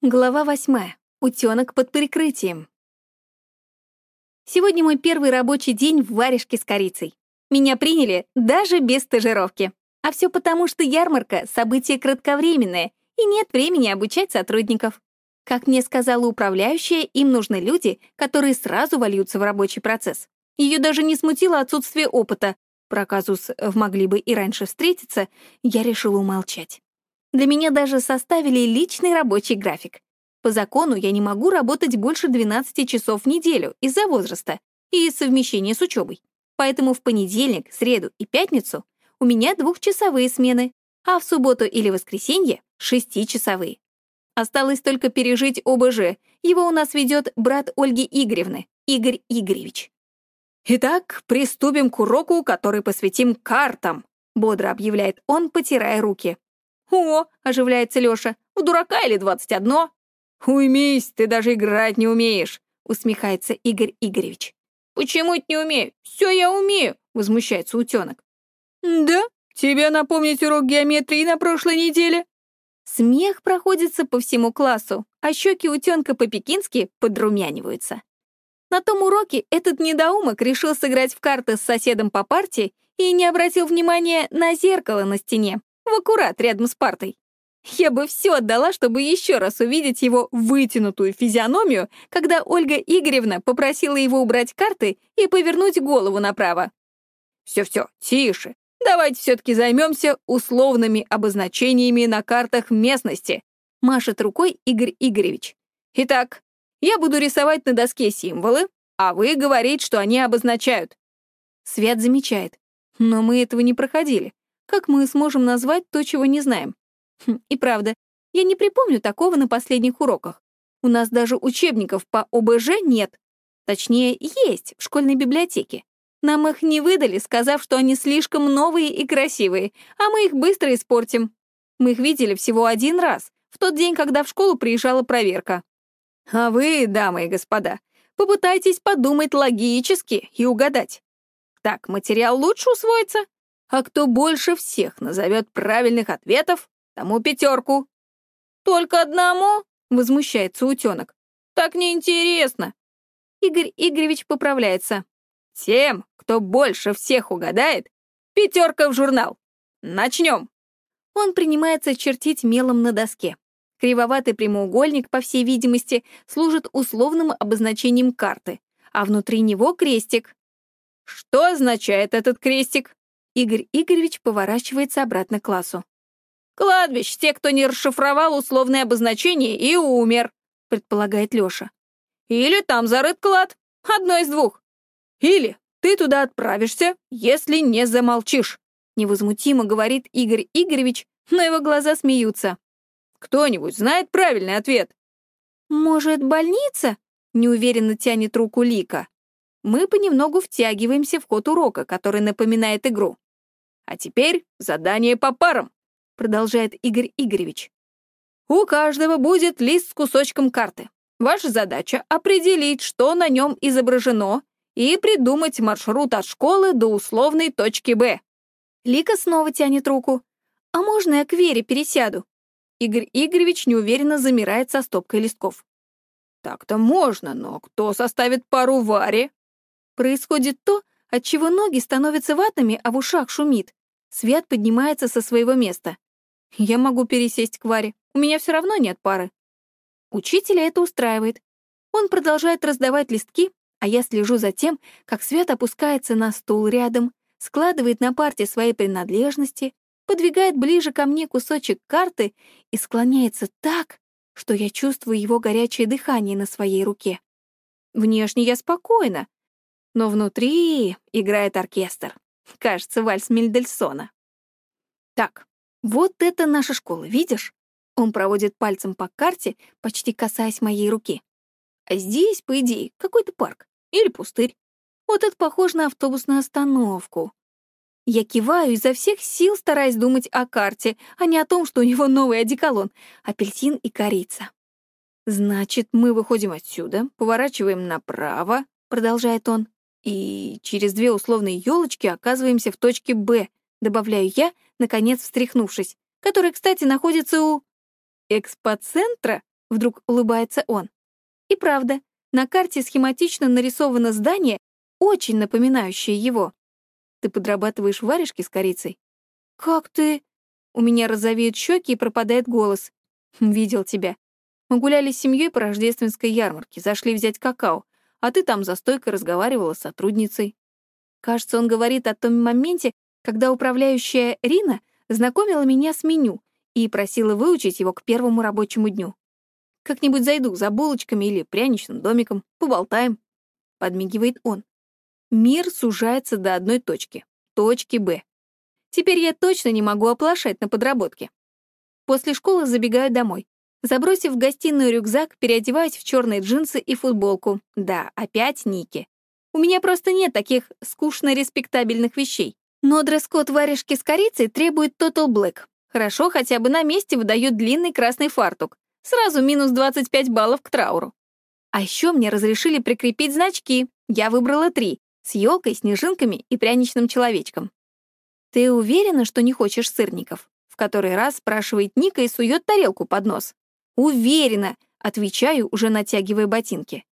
Глава восьмая. Утенок под прикрытием. Сегодня мой первый рабочий день в варежке с корицей. Меня приняли даже без стажировки. А все потому, что ярмарка — событие кратковременное, и нет времени обучать сотрудников. Как мне сказала управляющая, им нужны люди, которые сразу вольются в рабочий процесс. Ее даже не смутило отсутствие опыта. Про казус «могли бы и раньше встретиться» я решила умолчать. Для меня даже составили личный рабочий график. По закону я не могу работать больше 12 часов в неделю из-за возраста и совмещения с учебой. Поэтому в понедельник, среду и пятницу у меня двухчасовые смены, а в субботу или воскресенье — шестичасовые. Осталось только пережить ОБЖ. Его у нас ведет брат Ольги Игоревны, Игорь Игоревич. «Итак, приступим к уроку, который посвятим картам», — бодро объявляет он, потирая руки. «О!» — оживляется Лёша. «В дурака или двадцать одно?» «Уймись, ты даже играть не умеешь!» — усмехается Игорь Игоревич. «Почему это не умею? Все я умею!» — возмущается утенок. «Да? Тебе напомнить урок геометрии на прошлой неделе?» Смех проходится по всему классу, а щеки утенка по-пекински подрумяниваются. На том уроке этот недоумок решил сыграть в карты с соседом по парте и не обратил внимания на зеркало на стене, в аккурат рядом с партой. Я бы все отдала, чтобы еще раз увидеть его вытянутую физиономию, когда Ольга Игоревна попросила его убрать карты и повернуть голову направо. «Все-все, тише. Давайте все-таки займемся условными обозначениями на картах местности», машет рукой Игорь Игоревич. «Итак, я буду рисовать на доске символы, а вы говорить, что они обозначают». Свят замечает. Но мы этого не проходили. Как мы сможем назвать то, чего не знаем? Хм, и правда, я не припомню такого на последних уроках. У нас даже учебников по ОБЖ нет. Точнее, есть в школьной библиотеке. Нам их не выдали, сказав, что они слишком новые и красивые, а мы их быстро испортим. Мы их видели всего один раз, в тот день, когда в школу приезжала проверка. А вы, дамы и господа, попытайтесь подумать логически и угадать. Так материал лучше усвоится? А кто больше всех назовет правильных ответов, тому пятерку. Только одному? Возмущается утенок. Так неинтересно. Игорь Игоревич поправляется. Тем, кто больше всех угадает, пятерка в журнал. Начнем. Он принимается чертить мелом на доске. Кривоватый прямоугольник, по всей видимости, служит условным обозначением карты, а внутри него крестик. Что означает этот крестик? Игорь Игоревич поворачивается обратно к классу. «Кладбищ, те, кто не расшифровал условное обозначение и умер», предполагает Лёша. «Или там зарыт клад. Одно из двух. Или ты туда отправишься, если не замолчишь», невозмутимо говорит Игорь Игоревич, но его глаза смеются. «Кто-нибудь знает правильный ответ?» «Может, больница?» — неуверенно тянет руку Лика. Мы понемногу втягиваемся в ход урока, который напоминает игру. А теперь задание по парам, продолжает Игорь Игоревич. У каждого будет лист с кусочком карты. Ваша задача — определить, что на нем изображено, и придумать маршрут от школы до условной точки Б. Лика снова тянет руку. «А можно я к Вере пересяду?» Игорь Игоревич неуверенно замирает со стопкой листков. «Так-то можно, но кто составит пару Варе?» Происходит то, от чего ноги становятся ватными, а в ушах шумит. Свят поднимается со своего места. Я могу пересесть к Варе, у меня все равно нет пары. Учителя это устраивает. Он продолжает раздавать листки, а я слежу за тем, как Свят опускается на стул рядом, складывает на парте свои принадлежности, подвигает ближе ко мне кусочек карты и склоняется так, что я чувствую его горячее дыхание на своей руке. Внешне я спокойна, но внутри играет оркестр. Кажется, вальс Мильдельсона. Так, вот это наша школа, видишь? Он проводит пальцем по карте, почти касаясь моей руки. А здесь, по идее, какой-то парк. Или пустырь. Вот это похоже на автобусную остановку. Я киваю изо всех сил, стараясь думать о карте, а не о том, что у него новый одеколон, апельсин и корица. «Значит, мы выходим отсюда, поворачиваем направо», — продолжает он. И через две условные елочки оказываемся в точке «Б», добавляю я, наконец встряхнувшись, который, кстати, находится у... экспоцентра, Вдруг улыбается он. И правда, на карте схематично нарисовано здание, очень напоминающее его. Ты подрабатываешь варежки с корицей? Как ты? У меня розовеют щеки и пропадает голос. Видел тебя. Мы гуляли с семьей по рождественской ярмарке, зашли взять какао, а ты там за стойкой разговаривала с сотрудницей. Кажется, он говорит о том моменте, когда управляющая Рина знакомила меня с меню и просила выучить его к первому рабочему дню. Как-нибудь зайду за булочками или пряничным домиком, поболтаем. Подмигивает он. Мир сужается до одной точки. Точки Б. Теперь я точно не могу оплошать на подработке. После школы забегаю домой. Забросив в гостиную рюкзак, переодеваюсь в черные джинсы и футболку. Да, опять Ники. У меня просто нет таких скучно-респектабельных вещей. Но дресс-код варежки с корицей требует Total Black. Хорошо, хотя бы на месте выдают длинный красный фартук. Сразу минус 25 баллов к трауру. А еще мне разрешили прикрепить значки. Я выбрала три. С елкой, снежинками и пряничным человечком. «Ты уверена, что не хочешь сырников?» В который раз спрашивает Ника и сует тарелку под нос. «Уверена!» — отвечаю, уже натягивая ботинки.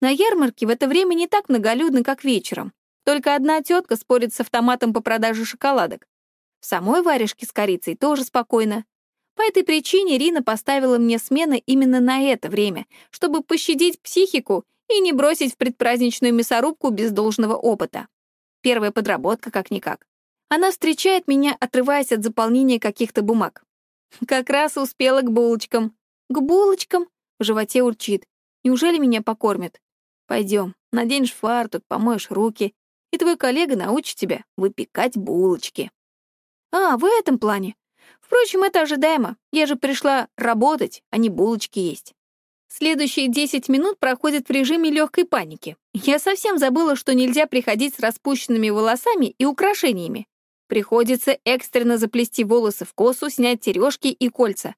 На ярмарке в это время не так многолюдно, как вечером. Только одна тетка спорит с автоматом по продаже шоколадок. В самой варежке с корицей тоже спокойно. По этой причине Рина поставила мне смены именно на это время, чтобы пощадить психику и не бросить в предпраздничную мясорубку без должного опыта. Первая подработка как-никак. Она встречает меня, отрываясь от заполнения каких-то бумаг. Как раз успела к булочкам. К булочкам? В животе урчит. Неужели меня покормят? Пойдем, наденешь фартук, помоешь руки, и твой коллега научит тебя выпекать булочки. А, в этом плане. Впрочем, это ожидаемо. Я же пришла работать, а не булочки есть. Следующие 10 минут проходят в режиме легкой паники. Я совсем забыла, что нельзя приходить с распущенными волосами и украшениями. Приходится экстренно заплести волосы в косу, снять сережки и кольца.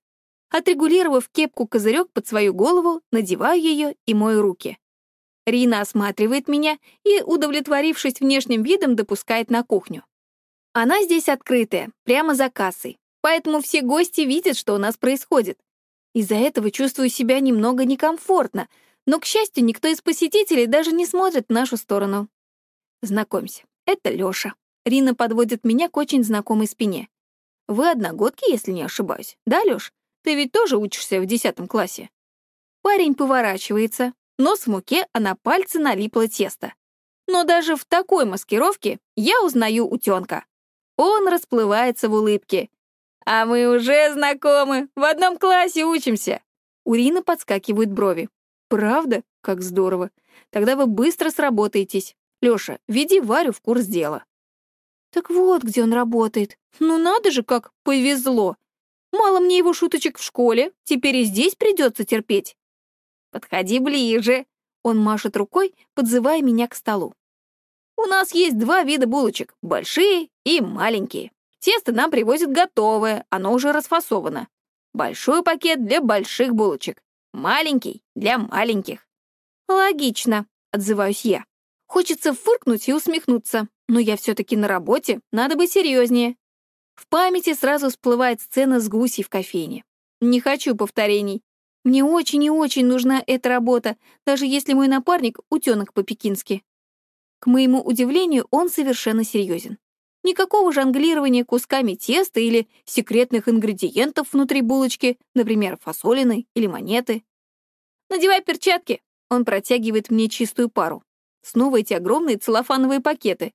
Отрегулировав кепку-козырек под свою голову, надеваю ее и мою руки. Рина осматривает меня и, удовлетворившись внешним видом, допускает на кухню. Она здесь открытая, прямо за кассой, поэтому все гости видят, что у нас происходит. Из-за этого чувствую себя немного некомфортно, но, к счастью, никто из посетителей даже не смотрит в нашу сторону. Знакомься, это Лёша. Рина подводит меня к очень знакомой спине. Вы одногодки, если не ошибаюсь. Да, Лёш? Ты ведь тоже учишься в десятом классе. Парень поворачивается, нос в муке, а на пальцы налипло тесто. Но даже в такой маскировке я узнаю утенка. Он расплывается в улыбке. «А мы уже знакомы, в одном классе учимся!» У Рины подскакивают брови. «Правда? Как здорово! Тогда вы быстро сработаетесь. Лёша, веди Варю в курс дела». Так вот, где он работает. Ну надо же, как повезло. Мало мне его шуточек в школе, теперь и здесь придется терпеть. Подходи ближе. Он машет рукой, подзывая меня к столу. У нас есть два вида булочек, большие и маленькие. Тесто нам привозят готовое, оно уже расфасовано. Большой пакет для больших булочек, маленький для маленьких. Логично, отзываюсь я. Хочется фыркнуть и усмехнуться но я все-таки на работе, надо быть серьезнее. В памяти сразу всплывает сцена с гусей в кофейне. Не хочу повторений. Мне очень и очень нужна эта работа, даже если мой напарник — утенок по-пекински. К моему удивлению, он совершенно серьезен. Никакого жонглирования кусками теста или секретных ингредиентов внутри булочки, например, фасолины или монеты. «Надевай перчатки!» Он протягивает мне чистую пару. Снова эти огромные целлофановые пакеты.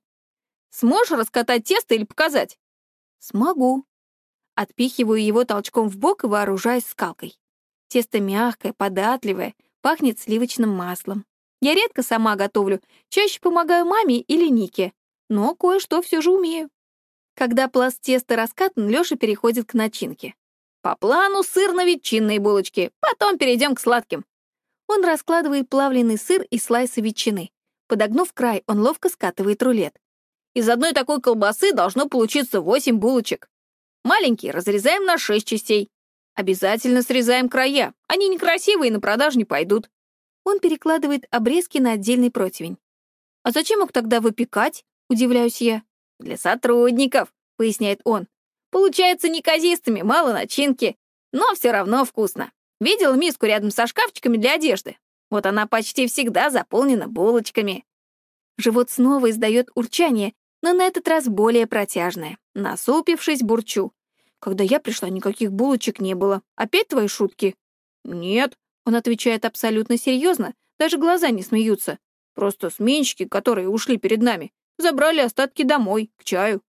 Сможешь раскатать тесто или показать?» «Смогу». Отпихиваю его толчком в бок и вооружаюсь скалкой. Тесто мягкое, податливое, пахнет сливочным маслом. Я редко сама готовлю, чаще помогаю маме или Нике, но кое-что все же умею. Когда пласт теста раскатан, Лёша переходит к начинке. По плану сырно-ветчинные булочки, потом перейдем к сладким. Он раскладывает плавленый сыр и слайсы ветчины. Подогнув край, он ловко скатывает рулет. Из одной такой колбасы должно получиться 8 булочек. Маленькие разрезаем на 6 частей. Обязательно срезаем края, они некрасивые и на продажу не пойдут. Он перекладывает обрезки на отдельный противень. «А зачем их тогда выпекать?» — удивляюсь я. «Для сотрудников», — поясняет он. «Получается неказистыми, мало начинки, но все равно вкусно. Видела миску рядом со шкафчиками для одежды? Вот она почти всегда заполнена булочками. Живот снова издает урчание, но на этот раз более протяжное. Насупившись, бурчу. Когда я пришла, никаких булочек не было. Опять твои шутки? Нет, он отвечает абсолютно серьезно, даже глаза не смеются. Просто сменщики, которые ушли перед нами, забрали остатки домой, к чаю.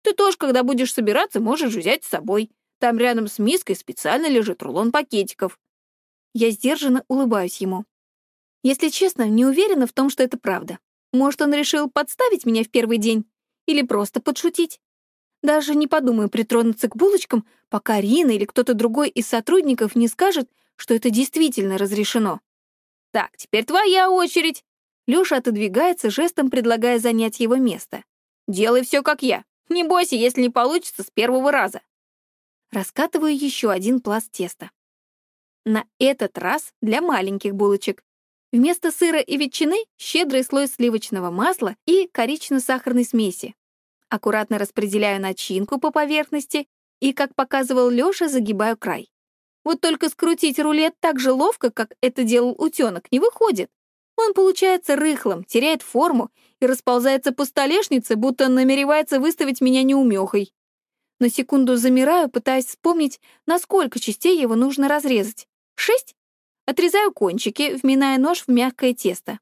Ты тоже, когда будешь собираться, можешь взять с собой. Там рядом с миской специально лежит рулон пакетиков. Я сдержанно улыбаюсь ему. Если честно, не уверена в том, что это правда. Может, он решил подставить меня в первый день? Или просто подшутить? Даже не подумаю притронуться к булочкам, пока Рина или кто-то другой из сотрудников не скажет, что это действительно разрешено. «Так, теперь твоя очередь!» Лёша отодвигается, жестом предлагая занять его место. «Делай все как я. Не бойся, если не получится с первого раза». Раскатываю еще один пласт теста. На этот раз для маленьких булочек. Вместо сыра и ветчины щедрый слой сливочного масла и корично-сахарной смеси. Аккуратно распределяю начинку по поверхности и, как показывал Лёша, загибаю край. Вот только скрутить рулет так же ловко, как это делал утенок, не выходит. Он получается рыхлым, теряет форму и расползается по столешнице, будто намеревается выставить меня неумехой. На секунду замираю, пытаясь вспомнить, насколько частей его нужно разрезать. Шесть? Отрезаю кончики, вминая нож в мягкое тесто.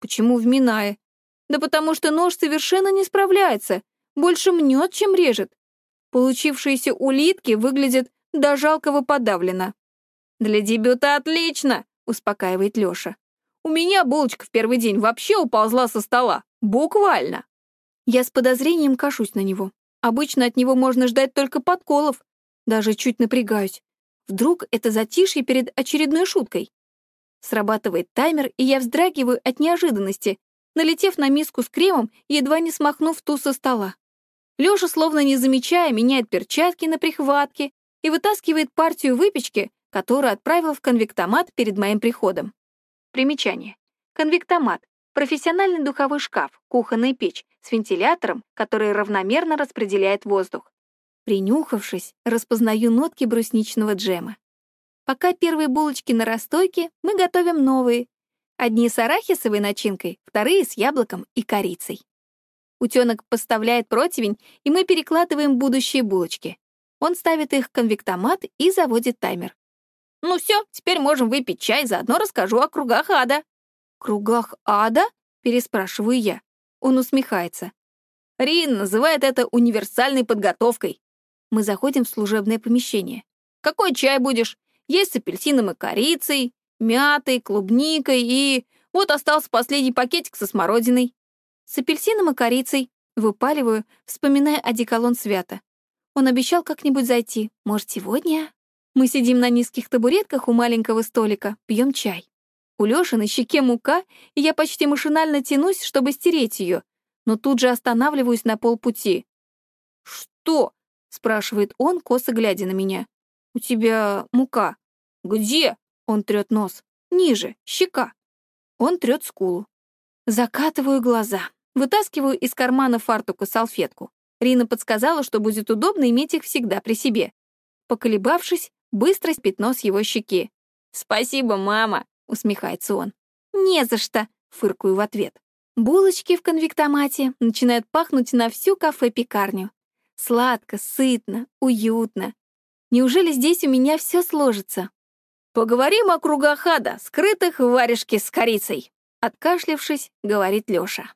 Почему вминая? Да потому что нож совершенно не справляется, больше мнет, чем режет. Получившиеся улитки выглядят до жалкого подавлено. «Для дебюта отлично!» — успокаивает Лёша. «У меня булочка в первый день вообще уползла со стола. Буквально!» Я с подозрением кашусь на него. Обычно от него можно ждать только подколов. Даже чуть напрягаюсь. Вдруг это затишье перед очередной шуткой. Срабатывает таймер, и я вздрагиваю от неожиданности, налетев на миску с кремом, едва не смахнув ту со стола. Лёша, словно не замечая, меняет перчатки на прихватке и вытаскивает партию выпечки, которую отправил в конвектомат перед моим приходом. Примечание. Конвектомат — профессиональный духовой шкаф, кухонная печь с вентилятором, который равномерно распределяет воздух. Принюхавшись, распознаю нотки брусничного джема. Пока первые булочки на расстойке, мы готовим новые. Одни с арахисовой начинкой, вторые с яблоком и корицей. Утенок поставляет противень, и мы перекладываем будущие булочки. Он ставит их в конвектомат и заводит таймер. «Ну все, теперь можем выпить чай, заодно расскажу о кругах ада». «Кругах ада?» — переспрашиваю я. Он усмехается. Рин называет это универсальной подготовкой. Мы заходим в служебное помещение. «Какой чай будешь? Есть с апельсином и корицей, мятой, клубникой и... Вот остался последний пакетик со смородиной». С апельсином и корицей. Выпаливаю, вспоминая одеколон Свята. Он обещал как-нибудь зайти. Может, сегодня? Мы сидим на низких табуретках у маленького столика, пьем чай. У Лёши на щеке мука, и я почти машинально тянусь, чтобы стереть ее, но тут же останавливаюсь на полпути. «Что?» — спрашивает он, косо глядя на меня. «У тебя мука». «Где?» — он трёт нос. «Ниже, щека». Он трёт скулу. Закатываю глаза, вытаскиваю из кармана фартука салфетку. Рина подсказала, что будет удобно иметь их всегда при себе. Поколебавшись, быстро пятно с его щеки. «Спасибо, мама!» — усмехается он. «Не за что!» — фыркаю в ответ. Булочки в конвектомате начинают пахнуть на всю кафе-пекарню. Сладко, сытно, уютно. Неужели здесь у меня все сложится? «Поговорим о кругах ада, скрытых в варежке с корицей», — откашлявшись, говорит Лёша.